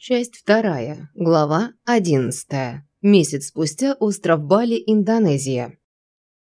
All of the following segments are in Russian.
Часть вторая. Глава одиннадцатая. Месяц спустя остров Бали, Индонезия.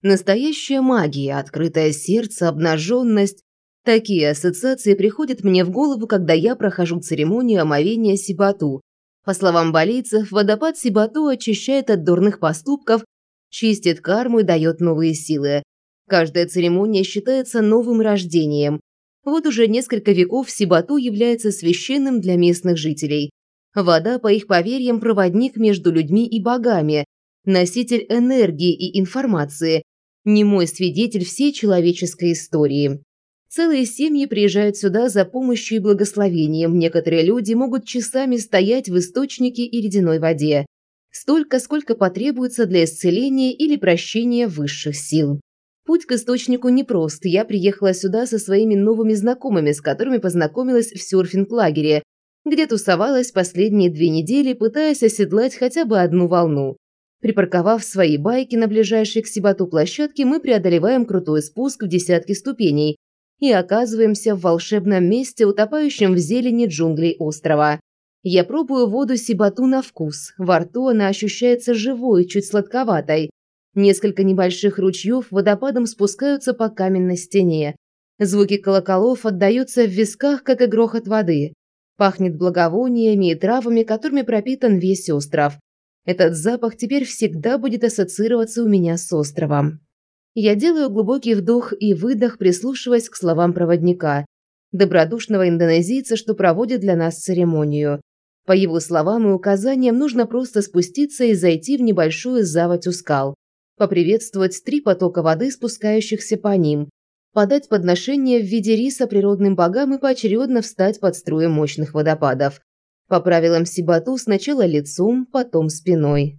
Настоящая магия, открытое сердце, обнаженность. Такие ассоциации приходят мне в голову, когда я прохожу церемонию омовения Сибату. По словам балийцев, водопад Сибату очищает от дурных поступков, чистит карму и дает новые силы. Каждая церемония считается новым рождением. Вот уже несколько веков Сибату является священным для местных жителей. Вода, по их поверьям, проводник между людьми и богами, носитель энергии и информации, немой свидетель всей человеческой истории. Целые семьи приезжают сюда за помощью и благословением. Некоторые люди могут часами стоять в источнике и ледяной воде. Столько, сколько потребуется для исцеления или прощения высших сил. Путь к источнику непрост. Я приехала сюда со своими новыми знакомыми, с которыми познакомилась в серфинг-лагере, где тусовалась последние две недели, пытаясь оседлать хотя бы одну волну. Припарковав свои байки на ближайшей к Сибату площадке, мы преодолеваем крутой спуск в десятки ступеней и оказываемся в волшебном месте, утопающем в зелени джунглей острова. Я пробую воду Сибату на вкус. Во рту она ощущается живой, чуть сладковатой. Несколько небольших ручьев водопадом спускаются по каменной стене. Звуки колоколов отдаются в висках, как и грохот воды. Пахнет благовониями и травами, которыми пропитан весь остров. Этот запах теперь всегда будет ассоциироваться у меня с островом. Я делаю глубокий вдох и выдох, прислушиваясь к словам проводника, добродушного индонезийца, что проводит для нас церемонию. По его словам и указаниям нужно просто спуститься и зайти в небольшую заводь у скал поприветствовать три потока воды, спускающихся по ним, подать подношение в виде риса природным богам и поочередно встать под струем мощных водопадов. По правилам Сибату сначала лицом, потом спиной.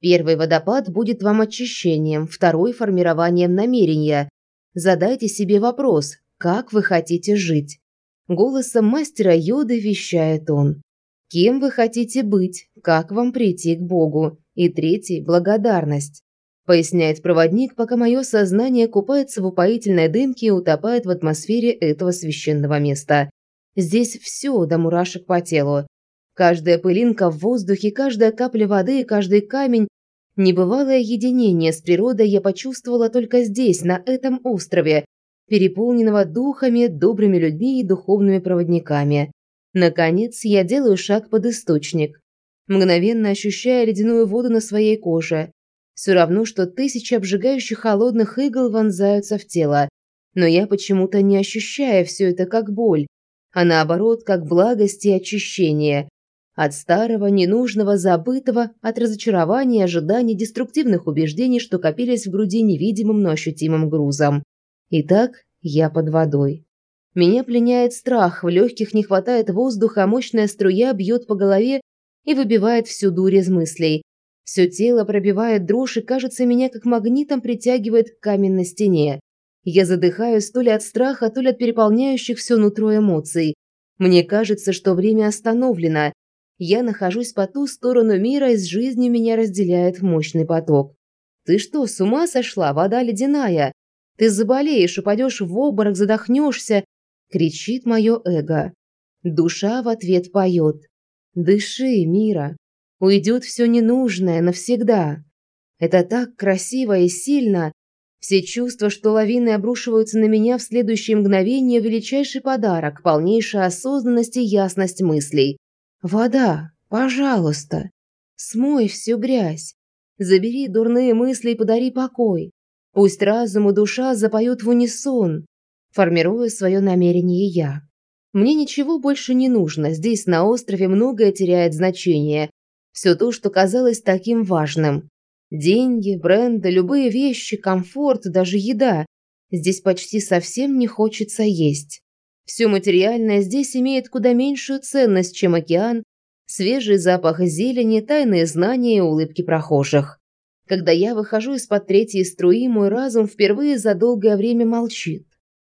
Первый водопад будет вам очищением, второй – формированием намерения. Задайте себе вопрос, как вы хотите жить. Голосом мастера йоды вещает он. Кем вы хотите быть, как вам прийти к Богу. И третий – благодарность поясняет проводник, пока мое сознание купается в упоительной дымке и утопает в атмосфере этого священного места. Здесь все до мурашек по телу. Каждая пылинка в воздухе, каждая капля воды каждый камень Небывалое единение с природой я почувствовала только здесь, на этом острове, переполненного духами, добрыми людьми и духовными проводниками. Наконец, я делаю шаг под источник, мгновенно ощущая ледяную воду на своей коже. Все равно, что тысячи обжигающих холодных игл вонзаются в тело. Но я почему-то не ощущаю все это как боль, а наоборот, как благость и очищение. От старого, ненужного, забытого, от разочарования, ожиданий, деструктивных убеждений, что копились в груди невидимым, но ощутимым грузом. Итак, я под водой. Меня пленяет страх, в легких не хватает воздуха, а мощная струя бьет по голове и выбивает всю дурь из мыслей. Все тело пробивает дрожь и, кажется, меня как магнитом притягивает к каменной стене. Я задыхаюсь то ли от страха, то ли от переполняющих все нутро эмоций. Мне кажется, что время остановлено. Я нахожусь по ту сторону мира, и с жизнью меня разделяет мощный поток. «Ты что, с ума сошла? Вода ледяная! Ты заболеешь, упадешь в обморок, задохнешься!» – кричит мое эго. Душа в ответ поет. «Дыши, Мира!» Уйдет все ненужное навсегда. Это так красиво и сильно. Все чувства, что лавины обрушиваются на меня в следующее мгновение, величайший подарок, полнейшая осознанность и ясность мыслей. Вода, пожалуйста, смой всю грязь. Забери дурные мысли и подари покой. Пусть разум и душа запоют в унисон, формируя свое намерение я. Мне ничего больше не нужно, здесь на острове многое теряет значение, все то, что казалось таким важным. Деньги, бренды, любые вещи, комфорт, даже еда. Здесь почти совсем не хочется есть. Все материальное здесь имеет куда меньшую ценность, чем океан, свежий запах зелени, тайные знания и улыбки прохожих. Когда я выхожу из-под третьей струи, мой разум впервые за долгое время молчит.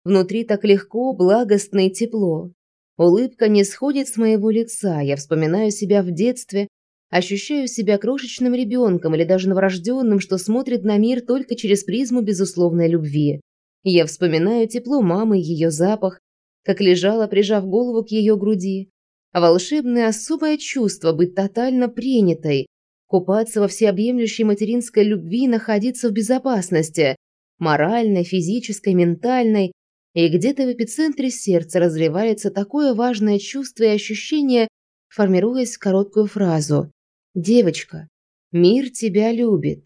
Внутри так легко, благостно и тепло. Улыбка не сходит с моего лица, я вспоминаю себя в детстве, Ощущаю себя крошечным ребенком или даже новорожденным, что смотрит на мир только через призму безусловной любви. Я вспоминаю тепло мамы, ее запах, как лежала, прижав голову к ее груди. волшебное особое чувство быть тотально принятой, купаться во всеобъемлющей материнской любви, находиться в безопасности, моральной, физической, ментальной, и где-то в эпицентре сердца разливается такое важное чувство и ощущение, формируясь в короткую фразу «Девочка, мир тебя любит»,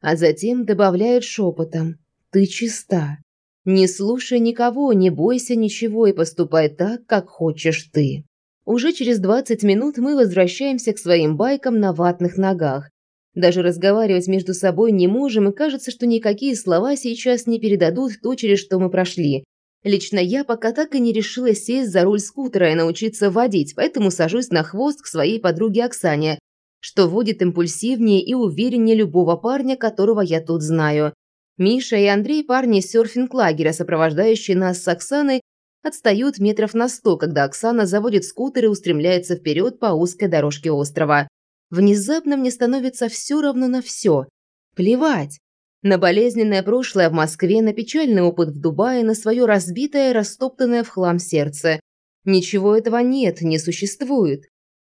а затем добавляют шепотом «Ты чиста». Не слушай никого, не бойся ничего и поступай так, как хочешь ты. Уже через 20 минут мы возвращаемся к своим байкам на ватных ногах. Даже разговаривать между собой не можем, и кажется, что никакие слова сейчас не передадут то, через что мы прошли. Лично я пока так и не решила сесть за руль скутера и научиться водить, поэтому сажусь на хвост к своей подруге Оксане, что водит импульсивнее и увереннее любого парня, которого я тут знаю. Миша и Андрей, парни серфинг-лагеря, сопровождающие нас с Оксаной, отстают метров на сто, когда Оксана заводит скутер и устремляется вперед по узкой дорожке острова. Внезапно мне становится все равно на все. Плевать. На болезненное прошлое в Москве, на печальный опыт в Дубае, на свое разбитое, растоптанное в хлам сердце. Ничего этого нет, не существует.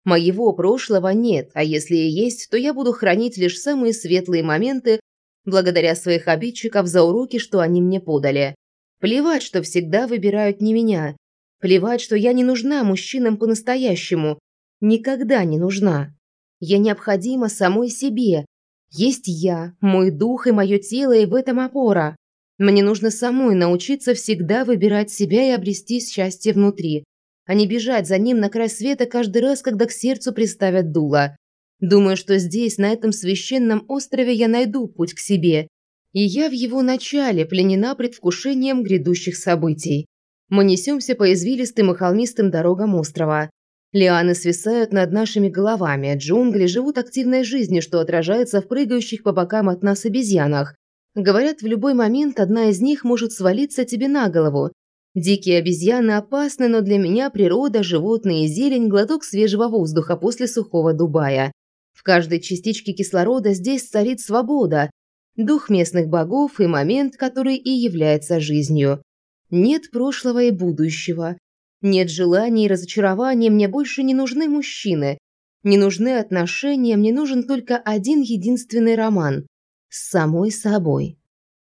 Моего прошлого нет, а если и есть, то я буду хранить лишь самые светлые моменты, благодаря своих обидчиков за уроки, что они мне подали. Плевать, что всегда выбирают не меня. Плевать, что я не нужна мужчинам по-настоящему. Никогда не нужна. Я необходима самой себе. Есть я, мой дух и мое тело, и в этом опора. Мне нужно самой научиться всегда выбирать себя и обрести счастье внутри, а не бежать за ним на край света каждый раз, когда к сердцу приставят дуло. Думаю, что здесь, на этом священном острове, я найду путь к себе. И я в его начале пленена предвкушением грядущих событий. Мы несемся по извилистым и холмистым дорогам острова. Лианы свисают над нашими головами, джунгли живут активной жизнью, что отражается в прыгающих по бокам от нас обезьянах. Говорят, в любой момент одна из них может свалиться тебе на голову. Дикие обезьяны опасны, но для меня природа, животные и зелень – глоток свежего воздуха после сухого Дубая. В каждой частичке кислорода здесь царит свобода, дух местных богов и момент, который и является жизнью. Нет прошлого и будущего. Нет желаний и разочарований, мне больше не нужны мужчины. Не нужны отношения, мне нужен только один единственный роман. С самой собой.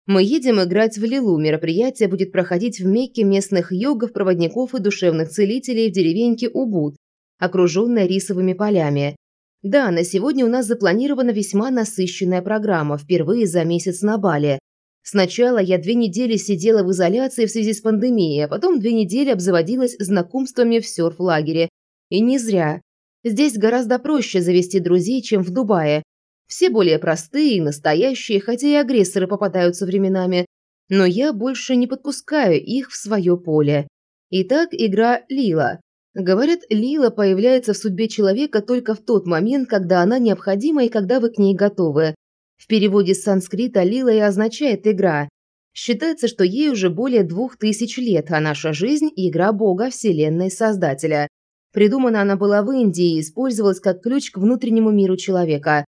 Мы едем играть в Лилу. Мероприятие будет проходить в Мекке местных йогов, проводников и душевных целителей в деревеньке Убуд, окруженной рисовыми полями. Да, на сегодня у нас запланирована весьма насыщенная программа, впервые за месяц на Бали. Сначала я две недели сидела в изоляции в связи с пандемией, а потом две недели обзаводилась знакомствами в серф-лагере. И не зря. Здесь гораздо проще завести друзей, чем в Дубае. Все более простые и настоящие, хотя и агрессоры попадаются временами. Но я больше не подпускаю их в свое поле. Итак, игра Лила. Говорят, Лила появляется в судьбе человека только в тот момент, когда она необходима и когда вы к ней готовы. В переводе с санскрита Лила и означает «игра». Считается, что ей уже более двух тысяч лет, а наша жизнь – игра Бога, Вселенной, Создателя. Придумана она была в Индии и использовалась как ключ к внутреннему миру человека.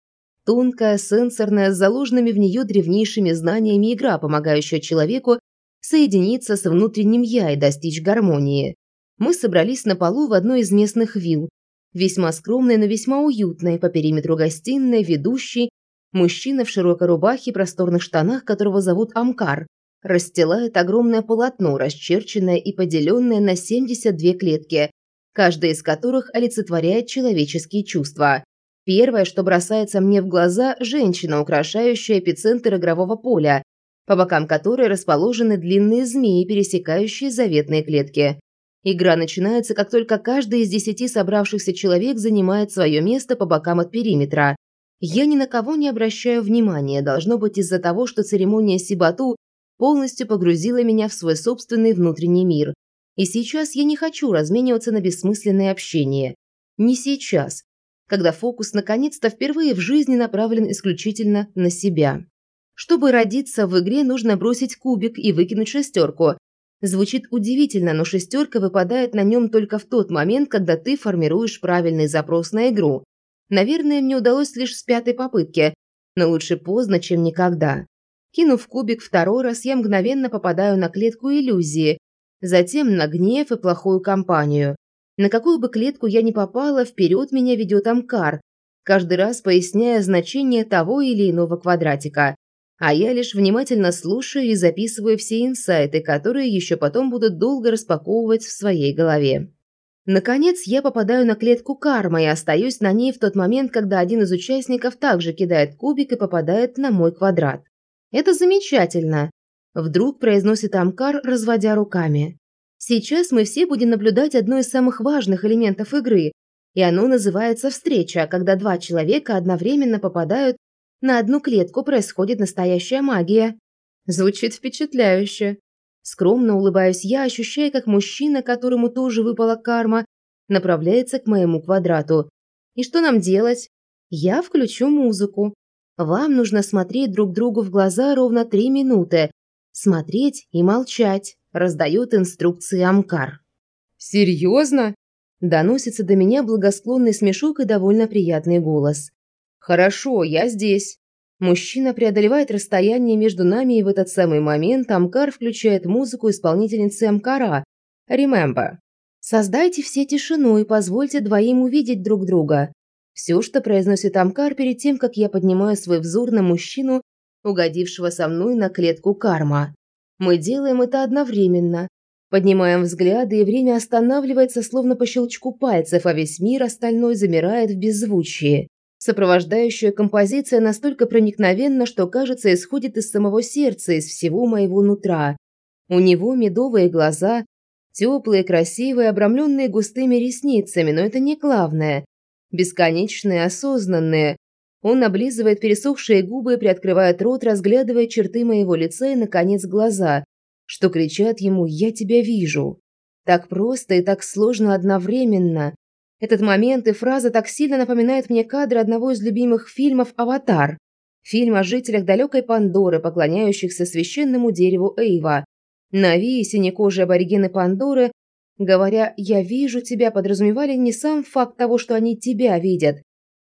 Тонкая, сенсорная, с заложенными в нее древнейшими знаниями игра, помогающая человеку соединиться с внутренним «я» и достичь гармонии мы собрались на полу в одной из местных вилл. Весьма скромной, но весьма уютной, по периметру гостиной, ведущий, мужчина в широкой рубахе и просторных штанах, которого зовут Амкар, расстилает огромное полотно, расчерченное и поделенное на 72 клетки, каждая из которых олицетворяет человеческие чувства. Первое, что бросается мне в глаза – женщина, украшающая эпицентр игрового поля, по бокам которой расположены длинные змеи, пересекающие заветные клетки. Игра начинается, как только каждый из десяти собравшихся человек занимает свое место по бокам от периметра. Я ни на кого не обращаю внимания, должно быть из-за того, что церемония Сибату полностью погрузила меня в свой собственный внутренний мир. И сейчас я не хочу размениваться на бессмысленное общение. Не сейчас, когда фокус наконец-то впервые в жизни направлен исключительно на себя. Чтобы родиться в игре, нужно бросить кубик и выкинуть шестерку, Звучит удивительно, но шестерка выпадает на нем только в тот момент, когда ты формируешь правильный запрос на игру. Наверное, мне удалось лишь с пятой попытки, но лучше поздно, чем никогда. Кинув кубик второй раз, я мгновенно попадаю на клетку иллюзии, затем на гнев и плохую компанию. На какую бы клетку я ни попала, вперед меня ведет Амкар, каждый раз поясняя значение того или иного квадратика. А я лишь внимательно слушаю и записываю все инсайты, которые еще потом будут долго распаковывать в своей голове. Наконец, я попадаю на клетку карма и остаюсь на ней в тот момент, когда один из участников также кидает кубик и попадает на мой квадрат. Это замечательно. Вдруг произносит Амкар, разводя руками. Сейчас мы все будем наблюдать одно из самых важных элементов игры, и оно называется встреча, когда два человека одновременно попадают на одну клетку, происходит настоящая магия. Звучит впечатляюще. Скромно улыбаюсь я, ощущая, как мужчина, которому тоже выпала карма, направляется к моему квадрату. И что нам делать? Я включу музыку. Вам нужно смотреть друг другу в глаза ровно три минуты. Смотреть и молчать раздает инструкции Амкар. «Серьезно?» Доносится до меня благосклонный смешок и довольно приятный голос. «Хорошо, я здесь». Мужчина преодолевает расстояние между нами, и в этот самый момент Амкар включает музыку исполнительницы Амкара «Remember». «Создайте все тишину и позвольте двоим увидеть друг друга». Все, что произносит Амкар перед тем, как я поднимаю свой взор на мужчину, угодившего со мной на клетку карма. Мы делаем это одновременно. Поднимаем взгляды, и время останавливается, словно по щелчку пальцев, а весь мир остальной замирает в беззвучии. Сопровождающая композиция настолько проникновенна, что, кажется, исходит из самого сердца, из всего моего нутра. У него медовые глаза, теплые, красивые, обрамленные густыми ресницами, но это не главное. Бесконечные, осознанные, он облизывает пересохшие губы приоткрывает рот, разглядывая черты моего лица и, наконец, глаза, что кричат ему «Я тебя вижу». Так просто и так сложно одновременно. Этот момент и фраза так сильно напоминают мне кадры одного из любимых фильмов «Аватар». Фильм о жителях далекой Пандоры, поклоняющихся священному дереву Эйва. Нави и синекожие аборигены Пандоры, говоря «я вижу тебя», подразумевали не сам факт того, что они тебя видят,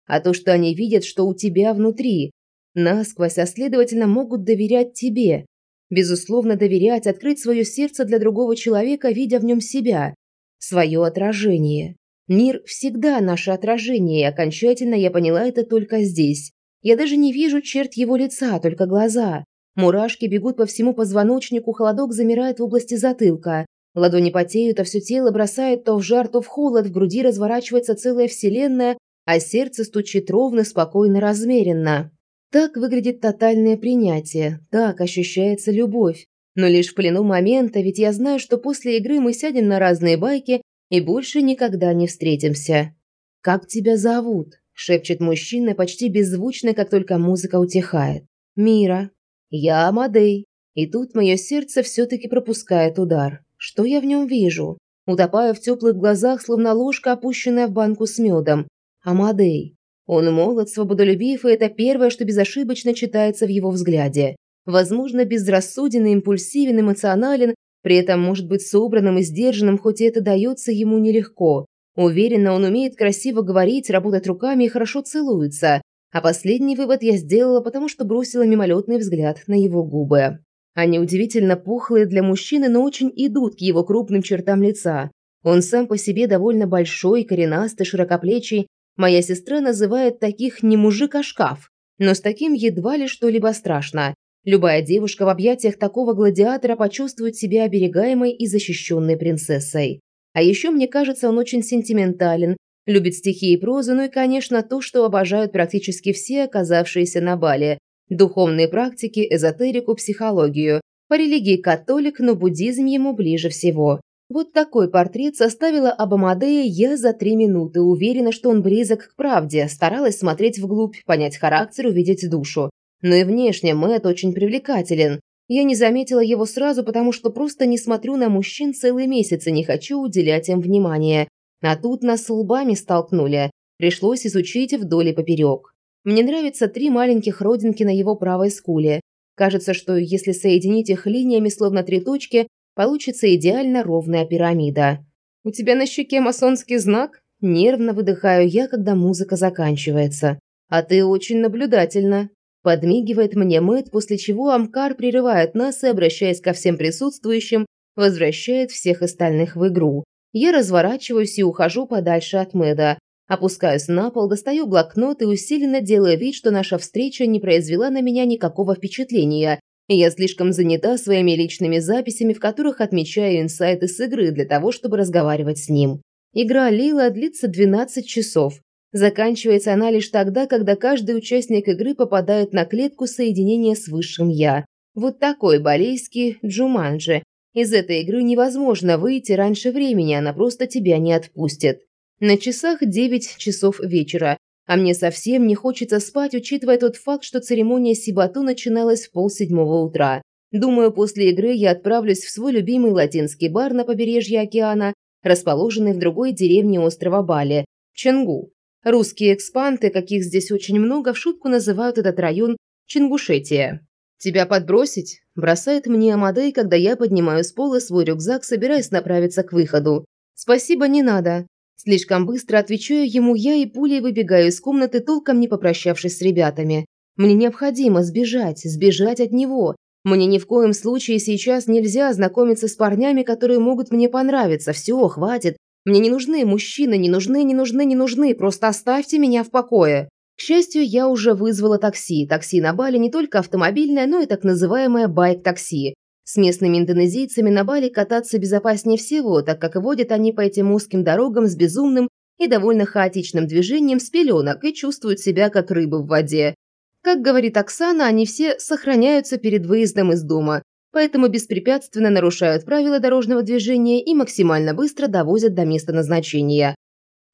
а то, что они видят, что у тебя внутри. Насквозь, а следовательно, могут доверять тебе. Безусловно, доверять, открыть свое сердце для другого человека, видя в нем себя, свое отражение. Мир всегда наше отражение, и окончательно я поняла это только здесь. Я даже не вижу черт его лица, только глаза. Мурашки бегут по всему позвоночнику, холодок замирает в области затылка. Ладони потеют, а все тело бросает то в жар, то в холод, в груди разворачивается целая вселенная, а сердце стучит ровно, спокойно, размеренно. Так выглядит тотальное принятие, так ощущается любовь. Но лишь в плену момента, ведь я знаю, что после игры мы сядем на разные байки и больше никогда не встретимся. «Как тебя зовут?» – шепчет мужчина почти беззвучно, как только музыка утихает. «Мира. Я Амадей». И тут мое сердце все-таки пропускает удар. Что я в нем вижу? Утопаю в теплых глазах, словно ложка, опущенная в банку с медом. Амадей. Он молод, свободолюбив, и это первое, что безошибочно читается в его взгляде. Возможно, безрассуден и импульсивен, эмоционален, при этом может быть собранным и сдержанным, хоть и это дается ему нелегко. Уверенно, он умеет красиво говорить, работать руками и хорошо целуется. А последний вывод я сделала, потому что бросила мимолетный взгляд на его губы. Они удивительно пухлые для мужчины, но очень идут к его крупным чертам лица. Он сам по себе довольно большой, коренастый, широкоплечий, Моя сестра называет таких не мужик, а шкаф. Но с таким едва ли что-либо страшно. Любая девушка в объятиях такого гладиатора почувствует себя оберегаемой и защищенной принцессой. А еще, мне кажется, он очень сентиментален, любит стихи и прозу, ну и, конечно, то, что обожают практически все оказавшиеся на бале. Духовные практики, эзотерику, психологию. По религии католик, но буддизм ему ближе всего. Вот такой портрет составила об Амадее я за три минуты, уверена, что он близок к правде, старалась смотреть вглубь, понять характер, увидеть душу. Но и внешне Мэтт очень привлекателен. Я не заметила его сразу, потому что просто не смотрю на мужчин целый месяц и не хочу уделять им внимания. А тут нас лбами столкнули. Пришлось изучить вдоль и поперек. Мне нравятся три маленьких родинки на его правой скуле. Кажется, что если соединить их линиями, словно три точки, получится идеально ровная пирамида. «У тебя на щеке масонский знак?» Нервно выдыхаю я, когда музыка заканчивается. «А ты очень наблюдательна». Подмигивает мне Мэтт, после чего Амкар прерывает нас и, обращаясь ко всем присутствующим, возвращает всех остальных в игру. Я разворачиваюсь и ухожу подальше от Мэда. Опускаюсь на пол, достаю блокнот и усиленно делаю вид, что наша встреча не произвела на меня никакого впечатления. Я слишком занята своими личными записями, в которых отмечаю инсайты с игры для того, чтобы разговаривать с ним. Игра Лила длится 12 часов. Заканчивается она лишь тогда, когда каждый участник игры попадает на клетку соединения с высшим «я». Вот такой балейский Джуманджи. Из этой игры невозможно выйти раньше времени, она просто тебя не отпустит. На часах 9 часов вечера, а мне совсем не хочется спать, учитывая тот факт, что церемония Сибату начиналась в полседьмого утра. Думаю, после игры я отправлюсь в свой любимый латинский бар на побережье океана, расположенный в другой деревне острова Бали – Ченгу. Русские экспанты, каких здесь очень много, в шутку называют этот район Чингушетия. «Тебя подбросить?» – бросает мне Амадей, когда я поднимаю с пола свой рюкзак, собираясь направиться к выходу. «Спасибо, не надо». Слишком быстро отвечаю ему я и пулей выбегаю из комнаты, толком не попрощавшись с ребятами. Мне необходимо сбежать, сбежать от него. Мне ни в коем случае сейчас нельзя знакомиться с парнями, которые могут мне понравиться. Все, хватит. Мне не нужны мужчины, не нужны, не нужны, не нужны. Просто оставьте меня в покое. К счастью, я уже вызвала такси. Такси на Бали не только автомобильное, но и так называемое байк-такси. С местными индонезийцами на Бали кататься безопаснее всего, так как водят они по этим узким дорогам с безумным и довольно хаотичным движением с пеленок и чувствуют себя как рыбы в воде. Как говорит Оксана, они все сохраняются перед выездом из дома, поэтому беспрепятственно нарушают правила дорожного движения и максимально быстро довозят до места назначения.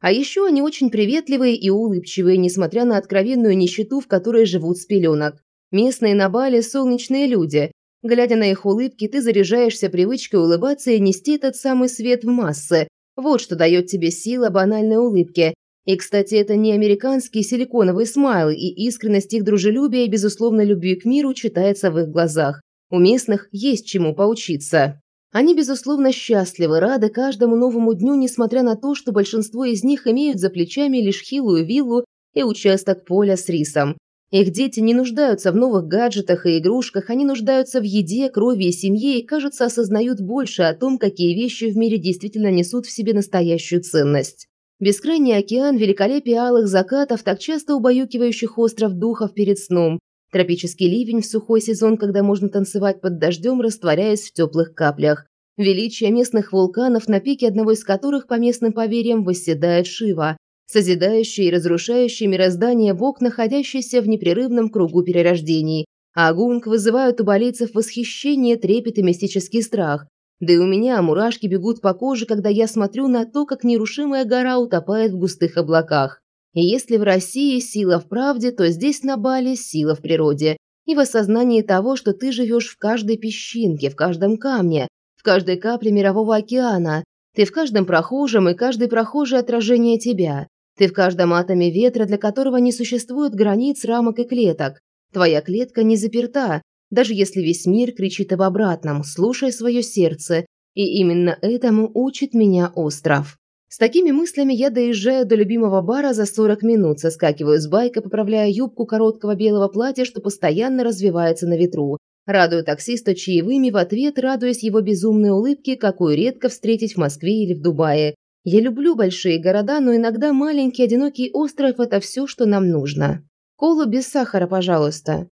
А еще они очень приветливые и улыбчивые, несмотря на откровенную нищету, в которой живут с пеленок. Местные на Бали – солнечные люди, Глядя на их улыбки, ты заряжаешься привычкой улыбаться и нести этот самый свет в массы. Вот что дает тебе сила банальной улыбки. И, кстати, это не американский силиконовый смайл, и искренность их дружелюбия и, безусловно, любви к миру читается в их глазах. У местных есть чему поучиться. Они, безусловно, счастливы, рады каждому новому дню, несмотря на то, что большинство из них имеют за плечами лишь хилую виллу и участок поля с рисом. Их дети не нуждаются в новых гаджетах и игрушках, они нуждаются в еде, крови и семье и, кажется, осознают больше о том, какие вещи в мире действительно несут в себе настоящую ценность. Бескрайний океан, великолепие алых закатов, так часто убаюкивающих остров духов перед сном, тропический ливень в сухой сезон, когда можно танцевать под дождем, растворяясь в теплых каплях, величие местных вулканов, на пике одного из которых, по местным поверьям, восседает Шива, созидающий и разрушающий мироздание Бог, находящийся в непрерывном кругу перерождений. А гунг вызывают у болицев восхищение, трепет и мистический страх. Да и у меня мурашки бегут по коже, когда я смотрю на то, как нерушимая гора утопает в густых облаках. И если в России сила в правде, то здесь на Бали сила в природе. И в осознании того, что ты живешь в каждой песчинке, в каждом камне, в каждой капле мирового океана. Ты в каждом прохожем, и каждый прохожий отражение тебя. Ты в каждом атоме ветра, для которого не существует границ, рамок и клеток. Твоя клетка не заперта, даже если весь мир кричит об обратном, слушай свое сердце. И именно этому учит меня остров. С такими мыслями я доезжаю до любимого бара за 40 минут, соскакиваю с байка, поправляя юбку короткого белого платья, что постоянно развивается на ветру. Радую таксиста чаевыми в ответ, радуясь его безумной улыбке, какую редко встретить в Москве или в Дубае. Я люблю большие города, но иногда маленький одинокий остров – это все, что нам нужно. Колу без сахара, пожалуйста.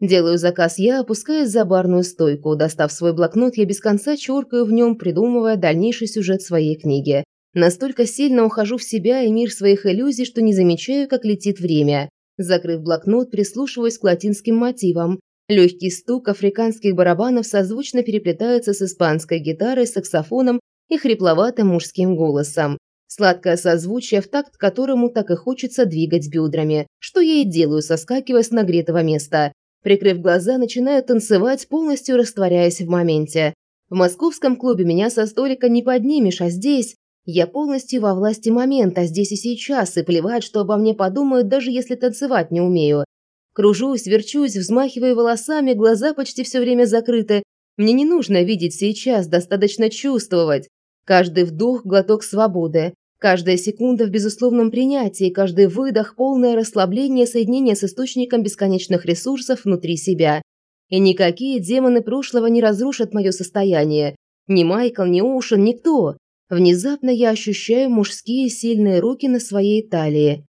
Делаю заказ я, опускаясь за барную стойку. Достав свой блокнот, я без конца чёркаю в нем, придумывая дальнейший сюжет своей книги. Настолько сильно ухожу в себя и мир своих иллюзий, что не замечаю, как летит время. Закрыв блокнот, прислушиваюсь к латинским мотивам. Легкий стук африканских барабанов созвучно переплетается с испанской гитарой, саксофоном и хрипловатым мужским голосом. Сладкое созвучие, в такт которому так и хочется двигать бедрами, что я и делаю, соскакивая с нагретого места. Прикрыв глаза, начинаю танцевать, полностью растворяясь в моменте. В московском клубе меня со столика не поднимешь, а здесь... Я полностью во власти момента, здесь и сейчас, и плевать, что обо мне подумают, даже если танцевать не умею. Кружусь, верчусь, взмахиваю волосами, глаза почти все время закрыты. Мне не нужно видеть сейчас, достаточно чувствовать. Каждый вдох – глоток свободы. Каждая секунда в безусловном принятии, каждый выдох – полное расслабление соединения с источником бесконечных ресурсов внутри себя. И никакие демоны прошлого не разрушат мое состояние. Ни Майкл, ни Оушен, никто. Внезапно я ощущаю мужские сильные руки на своей талии.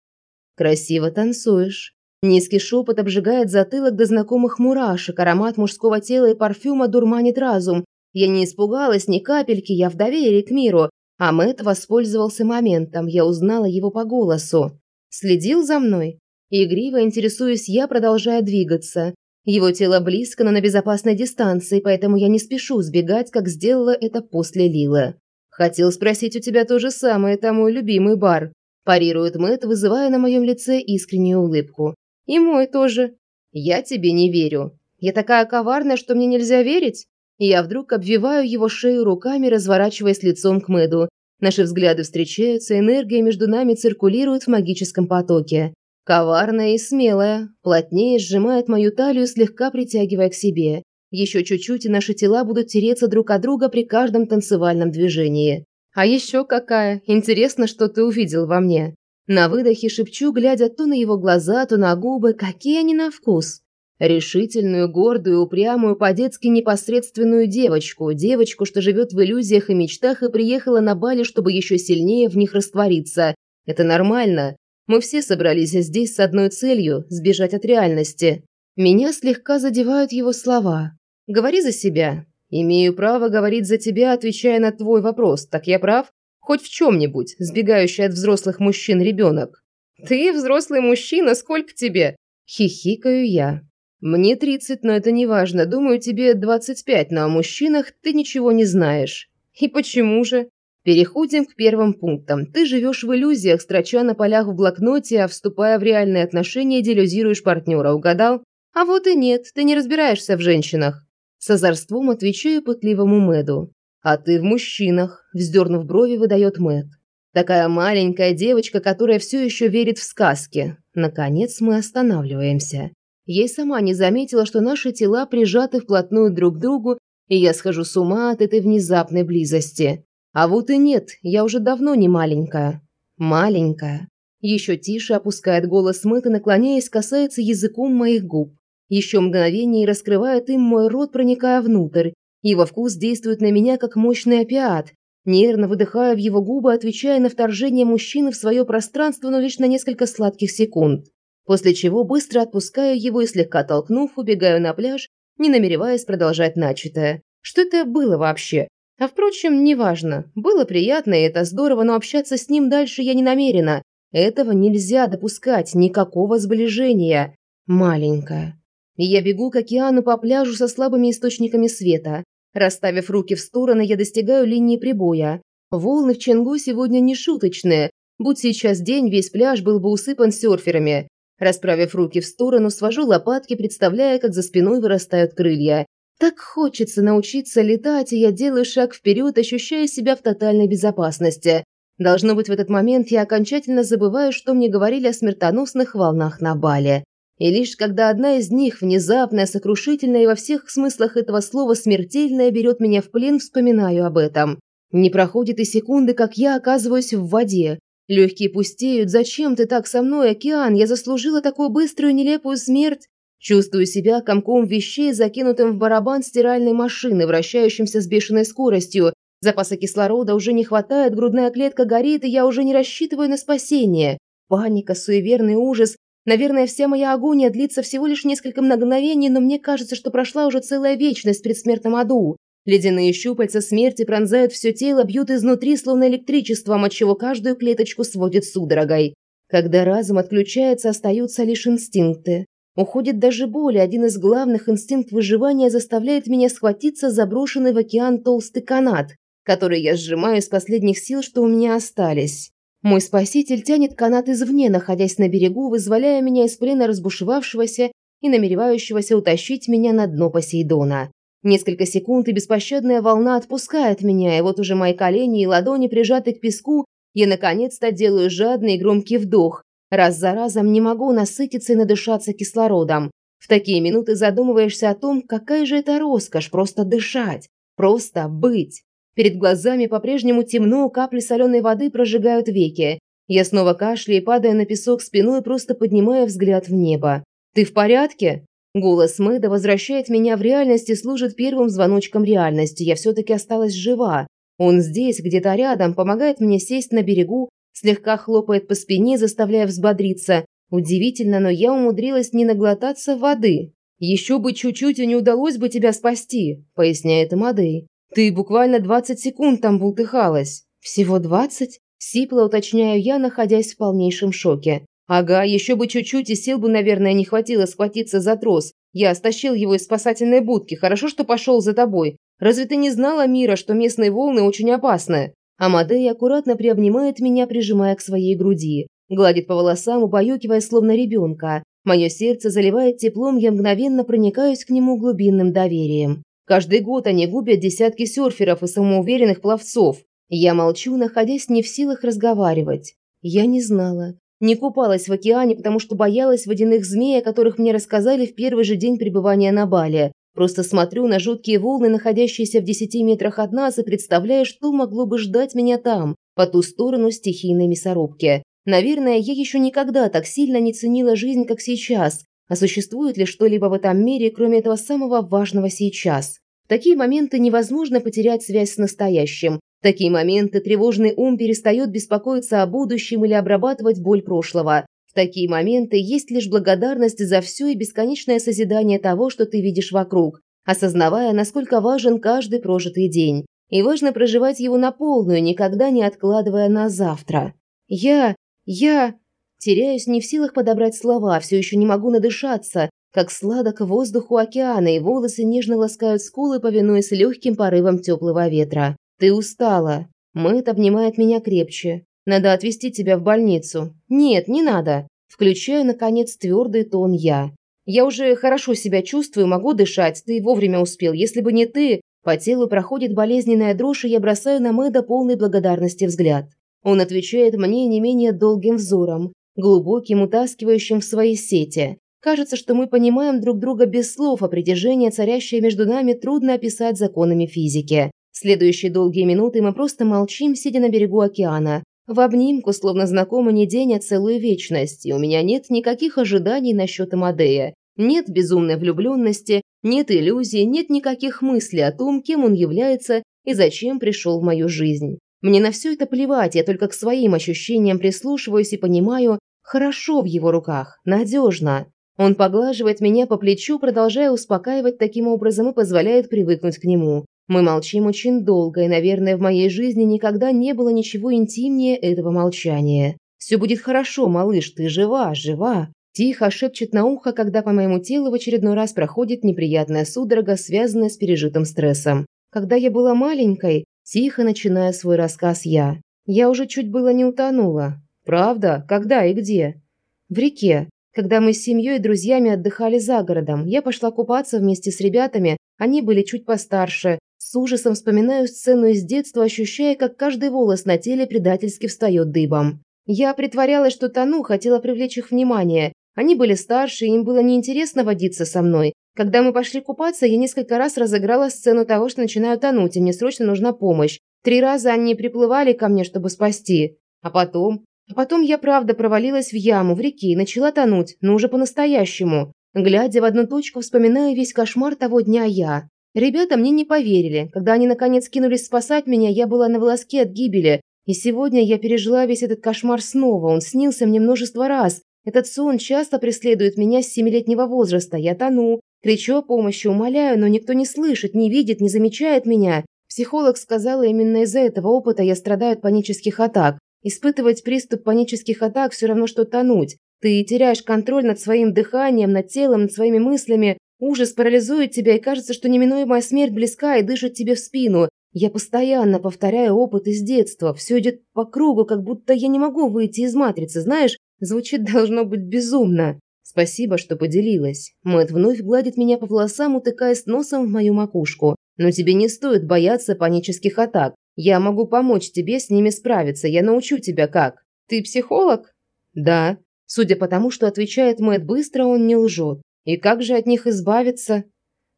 Красиво танцуешь. Низкий шепот обжигает затылок до знакомых мурашек, аромат мужского тела и парфюма дурманит разум. Я не испугалась ни капельки, я в доверии к миру. А Мэтт воспользовался моментом, я узнала его по голосу. Следил за мной. Игриво интересуюсь я, продолжая двигаться. Его тело близко, но на безопасной дистанции, поэтому я не спешу сбегать, как сделала это после Лилы. Хотел спросить у тебя то же самое, это мой любимый бар. Парирует Мэтт, вызывая на моем лице искреннюю улыбку. И мой тоже. Я тебе не верю. Я такая коварная, что мне нельзя верить? Я вдруг обвиваю его шею руками, разворачиваясь лицом к Мэду. Наши взгляды встречаются, энергия между нами циркулирует в магическом потоке. Коварная и смелая, плотнее сжимает мою талию, слегка притягивая к себе. Еще чуть-чуть, и наши тела будут тереться друг от друга при каждом танцевальном движении. А еще какая? Интересно, что ты увидел во мне. На выдохе шепчу, глядя то на его глаза, то на губы, какие они на вкус. Решительную, гордую, упрямую, по-детски непосредственную девочку. Девочку, что живет в иллюзиях и мечтах и приехала на Бали, чтобы еще сильнее в них раствориться. Это нормально. Мы все собрались здесь с одной целью – сбежать от реальности. Меня слегка задевают его слова. «Говори за себя. Имею право говорить за тебя, отвечая на твой вопрос. Так я прав? Хоть в чем-нибудь, сбегающий от взрослых мужчин ребенок». «Ты взрослый мужчина, сколько тебе?» Хихикаю я. «Мне 30, но это не важно. Думаю, тебе 25, но о мужчинах ты ничего не знаешь». «И почему же?» Переходим к первым пунктам. Ты живешь в иллюзиях, строча на полях в блокноте, а вступая в реальные отношения, делюзируешь партнера. Угадал? А вот и нет, ты не разбираешься в женщинах. С озорством отвечаю пытливому Мэду. А ты в мужчинах, вздернув брови, выдает Мэд. Такая маленькая девочка, которая все еще верит в сказки. Наконец мы останавливаемся. Я сама не заметила, что наши тела прижаты вплотную друг к другу, и я схожу с ума от этой внезапной близости. А вот и нет, я уже давно не маленькая. Маленькая. Еще тише опускает голос и, наклоняясь, касается языком моих губ. Еще мгновение и раскрывает им мой рот, проникая внутрь. Его вкус действует на меня, как мощный опиат. Нервно выдыхая в его губы, отвечая на вторжение мужчины в свое пространство, но лишь на несколько сладких секунд после чего быстро отпускаю его и слегка толкнув, убегаю на пляж, не намереваясь продолжать начатое. Что это было вообще? А впрочем, неважно. Было приятно, и это здорово, но общаться с ним дальше я не намерена. Этого нельзя допускать, никакого сближения. Маленькая. Я бегу к океану по пляжу со слабыми источниками света. Расставив руки в стороны, я достигаю линии прибоя. Волны в Ченгу сегодня не шуточные. Будь сейчас день, весь пляж был бы усыпан серферами. Расправив руки в сторону, свожу лопатки, представляя, как за спиной вырастают крылья. Так хочется научиться летать, и я делаю шаг вперед, ощущая себя в тотальной безопасности. Должно быть, в этот момент я окончательно забываю, что мне говорили о смертоносных волнах на Бале. И лишь когда одна из них, внезапная, сокрушительная и во всех смыслах этого слова смертельная, берет меня в плен, вспоминаю об этом. Не проходит и секунды, как я оказываюсь в воде. Легкие пустеют. Зачем ты так со мной, океан? Я заслужила такую быструю нелепую смерть. Чувствую себя комком вещей, закинутым в барабан стиральной машины, вращающимся с бешеной скоростью. Запаса кислорода уже не хватает, грудная клетка горит, и я уже не рассчитываю на спасение. Паника, суеверный ужас. Наверное, вся моя агония длится всего лишь несколько мгновений, но мне кажется, что прошла уже целая вечность в предсмертном аду. Ледяные щупальца смерти пронзают все тело, бьют изнутри, словно электричеством, отчего каждую клеточку сводит судорогой. Когда разум отключается, остаются лишь инстинкты. Уходит даже боль, один из главных инстинктов выживания заставляет меня схватиться за брошенный в океан толстый канат, который я сжимаю из последних сил, что у меня остались. Мой спаситель тянет канат извне, находясь на берегу, вызволяя меня из плена разбушевавшегося и намеревающегося утащить меня на дно Посейдона. Несколько секунд, и беспощадная волна отпускает меня, и вот уже мои колени и ладони прижаты к песку, я наконец-то делаю жадный и громкий вдох. Раз за разом не могу насытиться и надышаться кислородом. В такие минуты задумываешься о том, какая же это роскошь просто дышать, просто быть. Перед глазами по-прежнему темно, капли соленой воды прожигают веки. Я снова кашляю и падаю на песок спиной, просто поднимая взгляд в небо. «Ты в порядке?» Голос Мэда возвращает меня в реальность и служит первым звоночком реальности. Я все-таки осталась жива. Он здесь, где-то рядом, помогает мне сесть на берегу, слегка хлопает по спине, заставляя взбодриться. Удивительно, но я умудрилась не наглотаться воды. «Еще бы чуть-чуть, и не удалось бы тебя спасти», – поясняет Амадей. «Ты буквально 20 секунд там бултыхалась». «Всего 20?» – сипло уточняю я, находясь в полнейшем шоке. «Ага, еще бы чуть-чуть, и сил бы, наверное, не хватило схватиться за трос. Я стащил его из спасательной будки. Хорошо, что пошел за тобой. Разве ты не знала, Мира, что местные волны очень опасны?» Амадей аккуратно приобнимает меня, прижимая к своей груди. Гладит по волосам, убаюкивая, словно ребенка. Мое сердце заливает теплом, я мгновенно проникаюсь к нему глубинным доверием. Каждый год они губят десятки серферов и самоуверенных пловцов. Я молчу, находясь не в силах разговаривать. Я не знала. Не купалась в океане, потому что боялась водяных змей, о которых мне рассказали в первый же день пребывания на Бале. Просто смотрю на жуткие волны, находящиеся в десяти метрах от нас, и представляю, что могло бы ждать меня там, по ту сторону стихийной мясорубки. Наверное, я еще никогда так сильно не ценила жизнь, как сейчас. А существует ли что-либо в этом мире, кроме этого самого важного сейчас? В такие моменты невозможно потерять связь с настоящим. Такие моменты тревожный ум перестает беспокоиться о будущем или обрабатывать боль прошлого. В такие моменты есть лишь благодарность за все и бесконечное созидание того, что ты видишь вокруг, осознавая, насколько важен каждый прожитый день. И важно проживать его на полную, никогда не откладывая на завтра. Я... Я теряюсь не в силах подобрать слова, все еще не могу надышаться, как сладок воздуху океана, и волосы нежно ласкают скулы, повинуясь легким порывам теплого ветра. Ты устала. Мэтт обнимает меня крепче. Надо отвезти тебя в больницу. Нет, не надо. Включаю, наконец, твердый тон я. Я уже хорошо себя чувствую, могу дышать, ты вовремя успел. Если бы не ты, по телу проходит болезненная дрожь, и я бросаю на Мэда полной благодарности взгляд. Он отвечает мне не менее долгим взором, глубоким, утаскивающим в свои сети. Кажется, что мы понимаем друг друга без слов, а притяжение, царящее между нами, трудно описать законами физики. Следующие долгие минуты мы просто молчим, сидя на берегу океана. В обнимку, словно знакомы не день, а целую вечность, и у меня нет никаких ожиданий насчет Амадея. Нет безумной влюбленности, нет иллюзий, нет никаких мыслей о том, кем он является и зачем пришел в мою жизнь. Мне на все это плевать, я только к своим ощущениям прислушиваюсь и понимаю, хорошо в его руках, надежно. Он поглаживает меня по плечу, продолжая успокаивать таким образом и позволяет привыкнуть к нему. Мы молчим очень долго, и, наверное, в моей жизни никогда не было ничего интимнее этого молчания. «Все будет хорошо, малыш, ты жива, жива!» Тихо шепчет на ухо, когда по моему телу в очередной раз проходит неприятная судорога, связанная с пережитым стрессом. Когда я была маленькой, Тихо начиная свой рассказ я. Я уже чуть было не утонула. Правда? Когда и где? В реке. Когда мы с семьей и друзьями отдыхали за городом, я пошла купаться вместе с ребятами, они были чуть постарше. С ужасом вспоминаю сцену из детства, ощущая, как каждый волос на теле предательски встает дыбом. Я притворялась, что тону, хотела привлечь их внимание. Они были старше, им было неинтересно водиться со мной. Когда мы пошли купаться, я несколько раз разыграла сцену того, что начинаю тонуть, и мне срочно нужна помощь. Три раза они приплывали ко мне, чтобы спасти. А потом... А потом я правда провалилась в яму, в реке, и начала тонуть, но уже по-настоящему. Глядя в одну точку, вспоминаю весь кошмар того дня я. Ребята мне не поверили. Когда они наконец кинулись спасать меня, я была на волоске от гибели. И сегодня я пережила весь этот кошмар снова. Он снился мне множество раз. Этот сон часто преследует меня с семилетнего возраста. Я тону, Кричу о помощи, умоляю, но никто не слышит, не видит, не замечает меня. Психолог сказала, именно из-за этого опыта я страдаю от панических атак. Испытывать приступ панических атак все равно, что тонуть. Ты теряешь контроль над своим дыханием, над телом, над своими мыслями. Ужас парализует тебя, и кажется, что неминуемая смерть близка и дышит тебе в спину. Я постоянно повторяю опыт из детства. Все идет по кругу, как будто я не могу выйти из матрицы, знаешь? Звучит должно быть безумно. Спасибо, что поделилась. Мэт вновь гладит меня по волосам, утыкаясь носом в мою макушку. Но тебе не стоит бояться панических атак. Я могу помочь тебе с ними справиться. Я научу тебя как. Ты психолог? Да. Судя по тому, что отвечает Мэт быстро, он не лжет. И как же от них избавиться?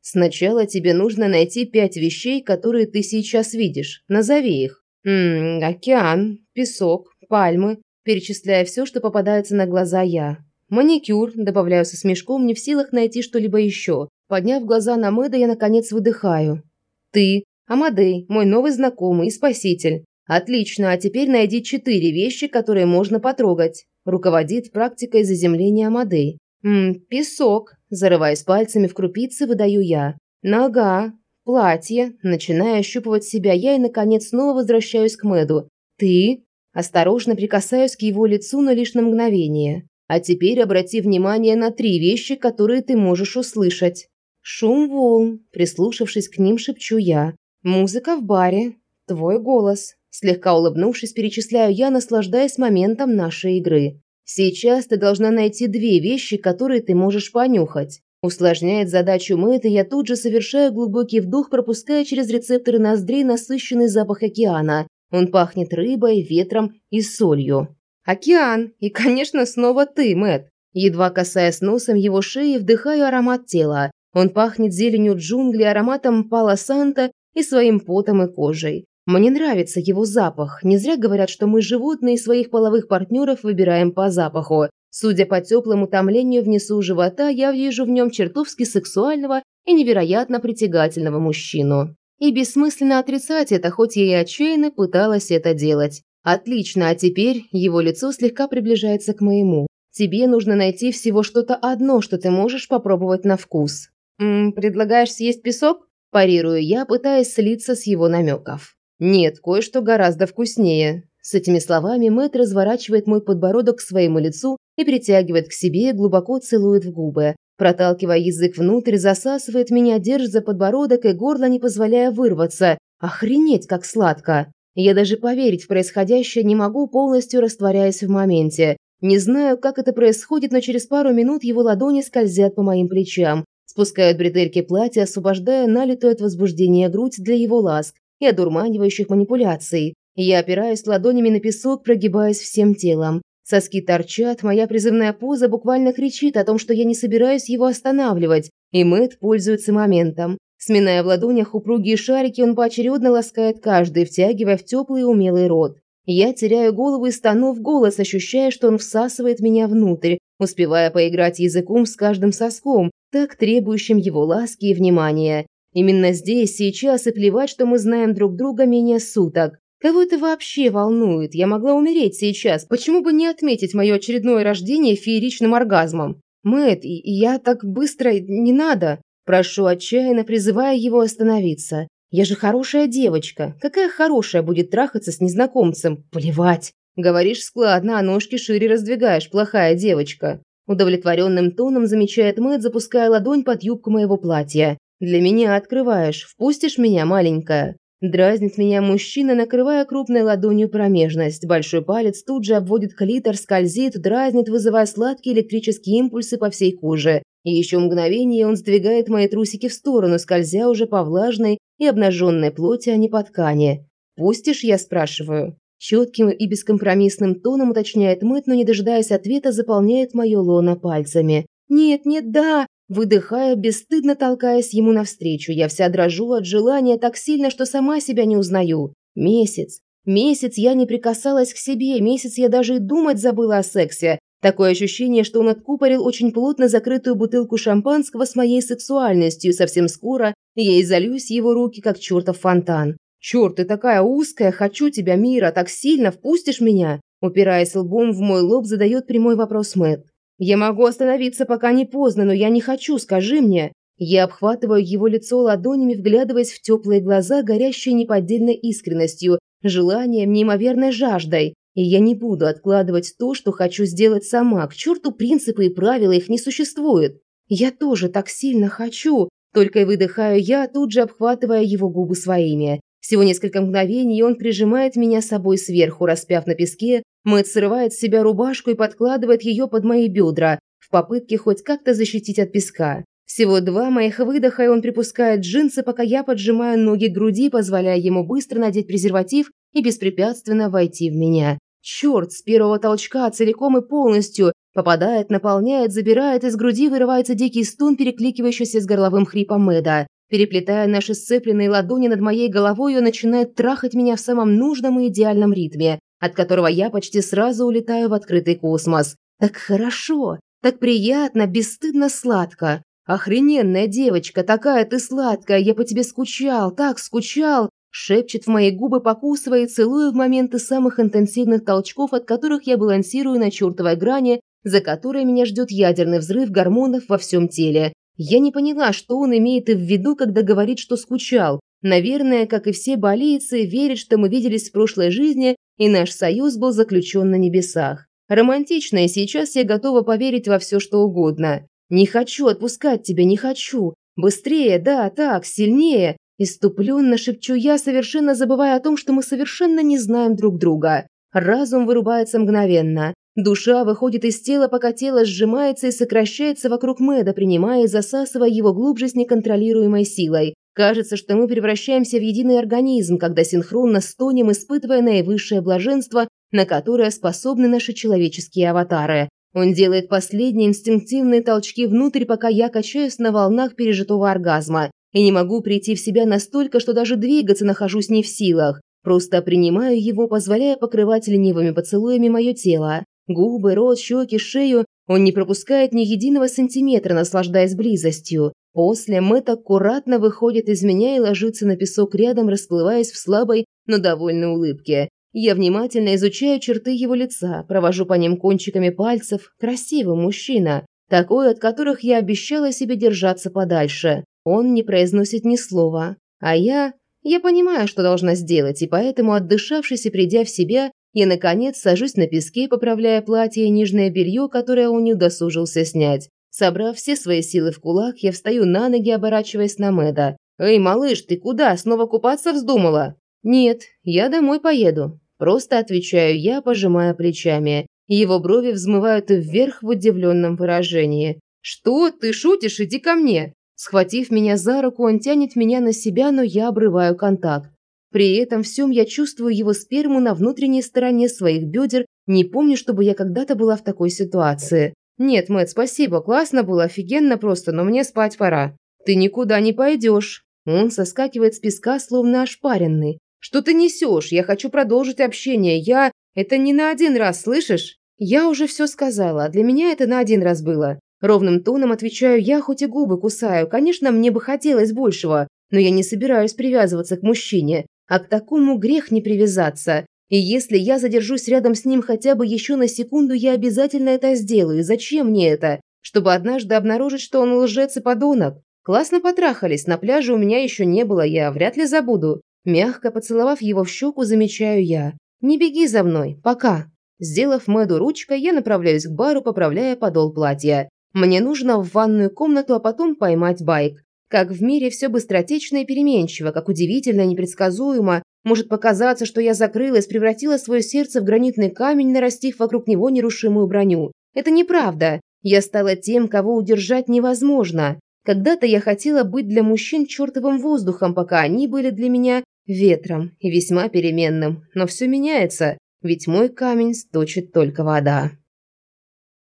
Сначала тебе нужно найти пять вещей, которые ты сейчас видишь. Назови их. Ммм, океан, песок, пальмы. Перечисляя все, что попадается на глаза я. Маникюр, добавляю со смешком, не в силах найти что-либо еще. Подняв глаза на Мэда, я наконец выдыхаю. Ты. Амадей, мой новый знакомый и спаситель. Отлично, а теперь найди четыре вещи, которые можно потрогать. Руководит практикой заземления Амадей. Ммм, песок. Зарываясь пальцами в крупицы, выдаю я. Нога, платье. Начиная ощупывать себя, я и, наконец, снова возвращаюсь к Мэду. Ты? Осторожно прикасаюсь к его лицу, но лишь на мгновение. А теперь обрати внимание на три вещи, которые ты можешь услышать. Шум волн. Прислушавшись к ним, шепчу я. Музыка в баре. Твой голос. Слегка улыбнувшись, перечисляю я, наслаждаясь моментом нашей игры. Сейчас ты должна найти две вещи, которые ты можешь понюхать. Усложняет задачу Мэтт, и я тут же совершаю глубокий вдох, пропуская через рецепторы ноздрей насыщенный запах океана. Он пахнет рыбой, ветром и солью. Океан! И, конечно, снова ты, Мэтт. Едва касаясь носом его шеи, вдыхаю аромат тела. Он пахнет зеленью джунглей, ароматом пала санта и своим потом и кожей. Мне нравится его запах. Не зря говорят, что мы животные своих половых партнеров выбираем по запаху. Судя по теплому томлению внизу живота, я вижу в нем чертовски сексуального и невероятно притягательного мужчину. И бессмысленно отрицать это, хоть я и отчаянно пыталась это делать. Отлично, а теперь его лицо слегка приближается к моему. Тебе нужно найти всего что-то одно, что ты можешь попробовать на вкус. «М предлагаешь съесть песок?» Парирую я, пытаясь слиться с его намеков. «Нет, кое-что гораздо вкуснее». С этими словами Мэтт разворачивает мой подбородок к своему лицу и притягивает к себе, глубоко целует в губы. Проталкивая язык внутрь, засасывает меня, держит за подбородок и горло, не позволяя вырваться. Охренеть, как сладко! Я даже поверить в происходящее не могу, полностью растворяясь в моменте. Не знаю, как это происходит, но через пару минут его ладони скользят по моим плечам, спускают бретельки платья, освобождая налитую от возбуждения грудь для его ласк и одурманивающих манипуляций. Я опираюсь ладонями на песок, прогибаясь всем телом. Соски торчат, моя призывная поза буквально кричит о том, что я не собираюсь его останавливать, и Мэтт пользуется моментом. Сминая в ладонях упругие шарики, он поочередно ласкает каждый, втягивая в теплый и умелый рот. Я теряю голову и стану в голос, ощущая, что он всасывает меня внутрь, успевая поиграть языком с каждым соском, так требующим его ласки и внимания. Именно здесь, сейчас и плевать, что мы знаем друг друга менее суток. Кого это вообще волнует? Я могла умереть сейчас. Почему бы не отметить мое очередное рождение фееричным оргазмом? Мэт, я так быстро не надо. Прошу отчаянно, призывая его остановиться. Я же хорошая девочка. Какая хорошая будет трахаться с незнакомцем? Плевать. Говоришь складно, а ножки шире раздвигаешь, плохая девочка. Удовлетворенным тоном замечает Мэт, запуская ладонь под юбку моего платья. Для меня открываешь. Впустишь меня, маленькая? Дразнит меня мужчина, накрывая крупной ладонью промежность. Большой палец тут же обводит клитор, скользит, дразнит, вызывая сладкие электрические импульсы по всей коже. И еще мгновение он сдвигает мои трусики в сторону, скользя уже по влажной и обнаженной плоти, а не по ткани. «Пустишь?» – я спрашиваю. Четким и бескомпромиссным тоном уточняет Мэтт, но не дожидаясь ответа, заполняет мое лоно пальцами. «Нет, нет, да!» Выдыхая, бесстыдно толкаясь ему навстречу, я вся дрожу от желания так сильно, что сама себя не узнаю. Месяц. Месяц я не прикасалась к себе, месяц я даже и думать забыла о сексе. Такое ощущение, что он откупорил очень плотно закрытую бутылку шампанского с моей сексуальностью. Совсем скоро я изолюсь его руки, как чертов фонтан. «Черт, ты такая узкая, хочу тебя, Мира, так сильно, впустишь меня?» Упираясь лбом в мой лоб, задает прямой вопрос Мэтт. «Я могу остановиться, пока не поздно, но я не хочу, скажи мне». Я обхватываю его лицо ладонями, вглядываясь в теплые глаза, горящие неподдельной искренностью, желанием, неимоверной жаждой. И я не буду откладывать то, что хочу сделать сама. К черту принципы и правила, их не существует. Я тоже так сильно хочу. Только и выдыхаю я, тут же обхватывая его губы своими. Всего несколько мгновений, он прижимает меня с собой сверху, распяв на песке. Мэтт срывает с себя рубашку и подкладывает ее под мои бедра, в попытке хоть как-то защитить от песка. Всего два моих выдоха, и он припускает джинсы, пока я поджимаю ноги к груди, позволяя ему быстро надеть презерватив и беспрепятственно войти в меня. Черт, с первого толчка целиком и полностью попадает, наполняет, забирает, из груди вырывается дикий стун, перекликивающийся с горловым хрипом Мэда. Переплетая наши сцепленные ладони над моей головой, он начинает трахать меня в самом нужном и идеальном ритме, от которого я почти сразу улетаю в открытый космос. Так хорошо, так приятно, бесстыдно сладко. Охрененная девочка, такая ты сладкая, я по тебе скучал, так скучал!» Шепчет в мои губы, покусывая и целуя в моменты самых интенсивных толчков, от которых я балансирую на чертовой грани, за которой меня ждет ядерный взрыв гормонов во всем теле. Я не поняла, что он имеет в виду, когда говорит, что скучал. Наверное, как и все болийцы, верит, что мы виделись в прошлой жизни, и наш союз был заключен на небесах. Романтично, и сейчас я готова поверить во все, что угодно. Не хочу отпускать тебя, не хочу. Быстрее, да, так, сильнее. Иступленно шепчу я, совершенно забывая о том, что мы совершенно не знаем друг друга. Разум вырубается мгновенно. Душа выходит из тела, пока тело сжимается и сокращается вокруг Мэда, принимая и засасывая его глубже с неконтролируемой силой. Кажется, что мы превращаемся в единый организм, когда синхронно стонем, испытывая наивысшее блаженство, на которое способны наши человеческие аватары. Он делает последние инстинктивные толчки внутрь, пока я качаюсь на волнах пережитого оргазма. И не могу прийти в себя настолько, что даже двигаться нахожусь не в силах. Просто принимаю его, позволяя покрывать ленивыми поцелуями мое тело. Губы, рот, щеки, шею. Он не пропускает ни единого сантиметра, наслаждаясь близостью. После Мэтт аккуратно выходит из меня и ложится на песок рядом, расплываясь в слабой, но довольной улыбке. Я внимательно изучаю черты его лица, провожу по ним кончиками пальцев. Красивый мужчина. Такой, от которых я обещала себе держаться подальше. Он не произносит ни слова. А я... Я понимаю, что должна сделать, и поэтому, отдышавшись и придя в себя, я, наконец, сажусь на песке, поправляя платье и нижнее белье, которое он не удосужился снять. Собрав все свои силы в кулак, я встаю на ноги, оборачиваясь на Мэда. «Эй, малыш, ты куда? Снова купаться вздумала?» «Нет, я домой поеду». Просто отвечаю я, пожимая плечами. Его брови взмывают вверх в удивленном выражении. «Что? Ты шутишь? Иди ко мне!» Схватив меня за руку, он тянет меня на себя, но я обрываю контакт. При этом всем я чувствую его сперму на внутренней стороне своих бедер, не помню, чтобы я когда-то была в такой ситуации. «Нет, Мэтт, спасибо, классно было, офигенно просто, но мне спать пора». «Ты никуда не пойдешь». Он соскакивает с песка, словно ошпаренный. «Что ты несешь? Я хочу продолжить общение. Я... Это не на один раз, слышишь?» «Я уже все сказала, а для меня это на один раз было». Ровным тоном отвечаю я, хоть и губы кусаю. Конечно, мне бы хотелось большего, но я не собираюсь привязываться к мужчине. А к такому грех не привязаться. И если я задержусь рядом с ним хотя бы еще на секунду, я обязательно это сделаю. Зачем мне это? Чтобы однажды обнаружить, что он лжец и подонок. Классно потрахались, на пляже у меня еще не было, я вряд ли забуду. Мягко поцеловав его в щеку, замечаю я. «Не беги за мной, пока». Сделав Мэду ручкой, я направляюсь к бару, поправляя подол платья. Мне нужно в ванную комнату, а потом поймать байк. Как в мире все быстротечно и переменчиво, как удивительно непредсказуемо, может показаться, что я закрылась, превратила свое сердце в гранитный камень, нарастив вокруг него нерушимую броню. Это неправда. Я стала тем, кого удержать невозможно. Когда-то я хотела быть для мужчин чертовым воздухом, пока они были для меня ветром весьма переменным. Но все меняется, ведь мой камень сточит только вода.